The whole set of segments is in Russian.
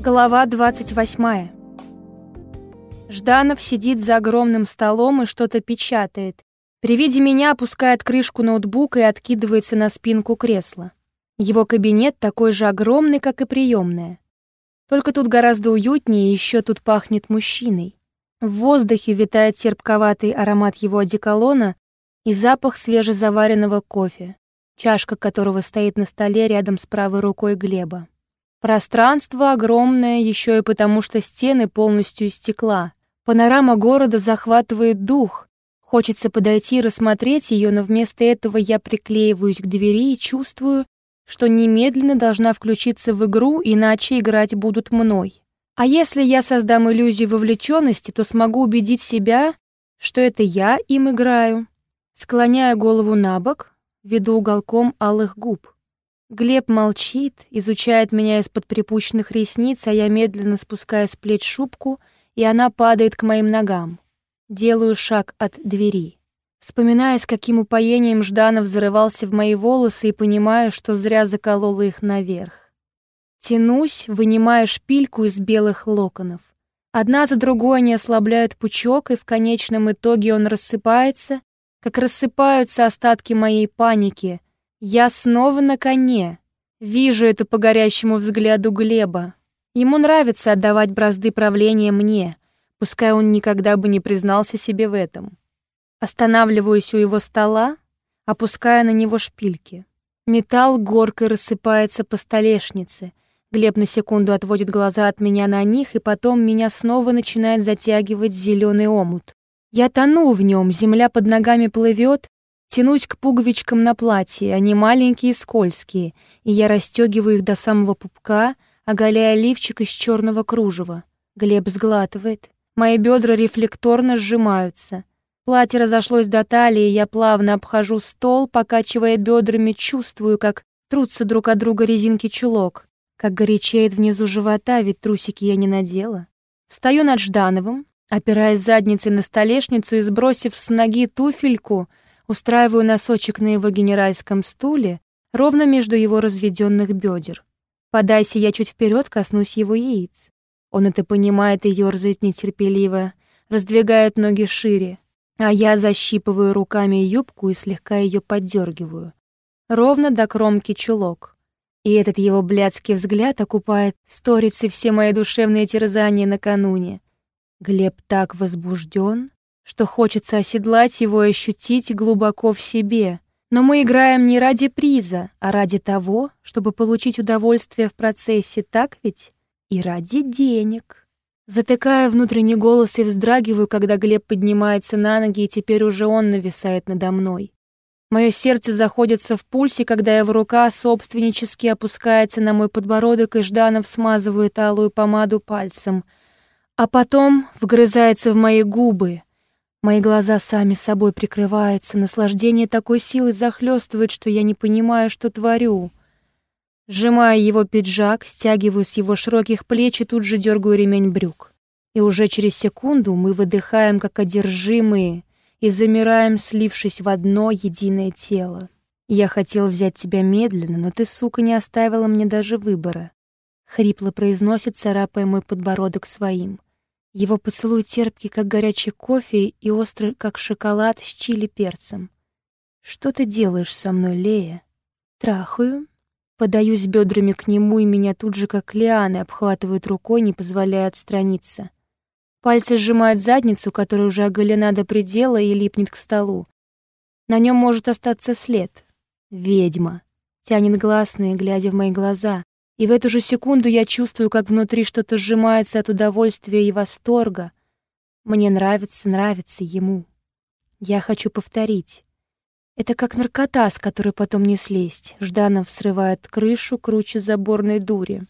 Глава 28. Жданов сидит за огромным столом и что-то печатает. При виде меня опускает крышку ноутбука и откидывается на спинку кресла. Его кабинет такой же огромный, как и приемная. Только тут гораздо уютнее, и еще тут пахнет мужчиной. В воздухе витает терпковатый аромат его одеколона и запах свежезаваренного кофе, чашка которого стоит на столе рядом с правой рукой Глеба. Пространство огромное еще и потому, что стены полностью из стекла. Панорама города захватывает дух. Хочется подойти и рассмотреть ее, но вместо этого я приклеиваюсь к двери и чувствую, что немедленно должна включиться в игру, иначе играть будут мной. А если я создам иллюзию вовлеченности, то смогу убедить себя, что это я им играю. Склоняя голову на бок, веду уголком алых губ. Глеб молчит, изучает меня из-под припущенных ресниц, а я медленно спускаю с плеч шубку, и она падает к моим ногам. Делаю шаг от двери. Вспоминая, с каким упоением Жданов зарывался в мои волосы и понимаю, что зря заколола их наверх. Тянусь, вынимая шпильку из белых локонов. Одна за другой они ослабляют пучок, и в конечном итоге он рассыпается, как рассыпаются остатки моей паники — я снова на коне. Вижу это по горящему взгляду Глеба. Ему нравится отдавать бразды правления мне, пускай он никогда бы не признался себе в этом. Останавливаюсь у его стола, опуская на него шпильки. Металл горкой рассыпается по столешнице. Глеб на секунду отводит глаза от меня на них, и потом меня снова начинает затягивать зеленый омут. Я тону в нем, земля под ногами плывет, Тянусь к пуговичкам на платье, они маленькие и скользкие, и я расстегиваю их до самого пупка, оголяя лифчик из черного кружева. Глеб сглатывает. Мои бедра рефлекторно сжимаются. Платье разошлось до талии, я плавно обхожу стол, покачивая бедрами, чувствую, как трутся друг от друга резинки чулок, как горячеет внизу живота, ведь трусики я не надела. Встаю над Ждановым, опираясь задницей на столешницу и сбросив с ноги туфельку, Устраиваю носочек на его генеральском стуле, ровно между его разведенных бедер. Подайся я чуть вперед, коснусь его яиц. Он это понимает и ерзает нетерпеливо, раздвигает ноги шире, а я защипываю руками юбку и слегка ее поддергиваю. Ровно до кромки чулок. И этот его блядский взгляд окупает сторицы все мои душевные терзания накануне. Глеб так возбужден, что хочется оседлать его и ощутить глубоко в себе. Но мы играем не ради приза, а ради того, чтобы получить удовольствие в процессе, так ведь? И ради денег. Затыкая внутренний голос и вздрагиваю, когда Глеб поднимается на ноги, и теперь уже он нависает надо мной. Мое сердце заходится в пульсе, когда его рука собственнически опускается на мой подбородок, и Жданов смазывает алую помаду пальцем. А потом вгрызается в мои губы — Мои глаза сами собой прикрываются, наслаждение такой силой захлестывает, что я не понимаю, что творю. Сжимаю его пиджак, стягиваю с его широких плеч и тут же дергаю ремень брюк. И уже через секунду мы выдыхаем, как одержимые, и замираем, слившись в одно единое тело. Я хотел взять тебя медленно, но ты, сука, не оставила мне даже выбора. Хрипло произносит, царапая мой подбородок своим. Его поцелуй терпкий, как горячий кофе, и острый, как шоколад с чили-перцем. «Что ты делаешь со мной, Лея?» «Трахаю». Подаюсь бедрами к нему, и меня тут же, как лианы, обхватывают рукой, не позволяя отстраниться. Пальцы сжимают задницу, которая уже оголена до предела и липнет к столу. На нем может остаться след. «Ведьма!» Тянет гласные, глядя в мои глаза. И в эту же секунду я чувствую, как внутри что-то сжимается от удовольствия и восторга. Мне нравится, нравится ему. Я хочу повторить. Это как наркота, с которой потом не слезть. Жданов срывает крышу круче заборной дури.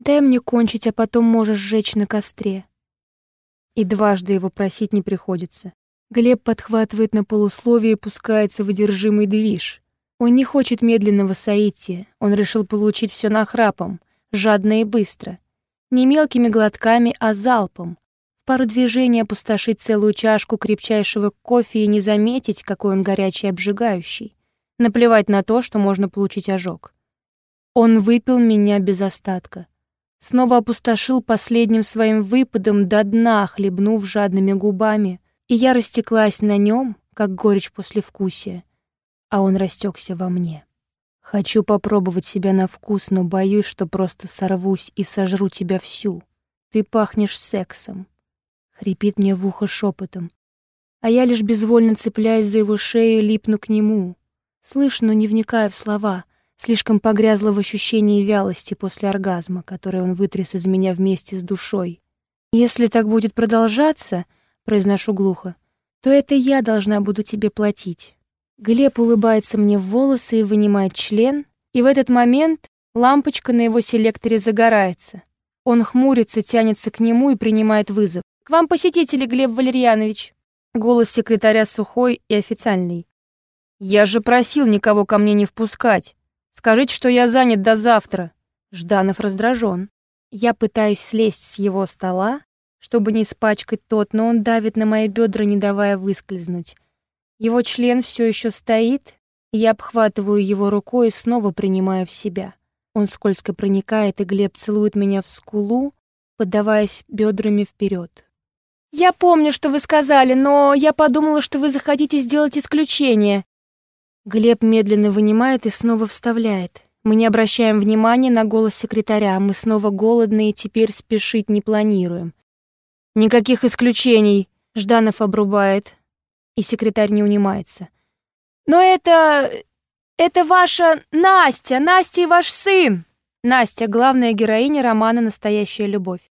Дай мне кончить, а потом можешь сжечь на костре. И дважды его просить не приходится. Глеб подхватывает на полусловие и пускается в одержимый движ. Он не хочет медленного соития, он решил получить все нахрапом, жадно и быстро. Не мелкими глотками, а залпом. В пару движений опустошить целую чашку крепчайшего кофе и не заметить, какой он горячий и обжигающий. Наплевать на то, что можно получить ожог. Он выпил меня без остатка. снова опустошил последним своим выпадом до дна, хлебнув жадными губами, и я растеклась на нем, как горечь после вкусия, а он растекся во мне. Хочу попробовать себя на вкус, но боюсь, что просто сорвусь и сожру тебя всю. Ты пахнешь сексом. Хрипит мне в ухо шепотом, а я лишь безвольно цепляюсь за его шею и липну к нему. Слышу, но не вникая в слова, слишком погрязла в ощущении вялости после оргазма, который он вытряс из меня вместе с душой. «Если так будет продолжаться», — произношу глухо, «то это я должна буду тебе платить». Глеб улыбается мне в волосы и вынимает член, и в этот момент лампочка на его селекторе загорается. Он хмурится, тянется к нему и принимает вызов. «К вам посетители, Глеб Валерьянович!» Голос секретаря сухой и официальный. «Я же просил никого ко мне не впускать. Скажите, что я занят до завтра». Жданов раздражен. Я пытаюсь слезть с его стола, чтобы не испачкать тот, но он давит на мои бедра, не давая выскользнуть. Его член все еще стоит, я обхватываю его рукой и снова принимаю в себя. Он скользко проникает, и Глеб целует меня в скулу, поддаваясь бедрами вперед. «Я помню, что вы сказали, но я подумала, что вы захотите сделать исключение». Глеб медленно вынимает и снова вставляет. Мы не обращаем внимания на голос секретаря, мы снова голодны и теперь спешить не планируем. «Никаких исключений», — Жданов обрубает, и секретарь не унимается. «Но это... это ваша Настя, Настя и ваш сын!» Настя — главная героиня романа «Настоящая любовь».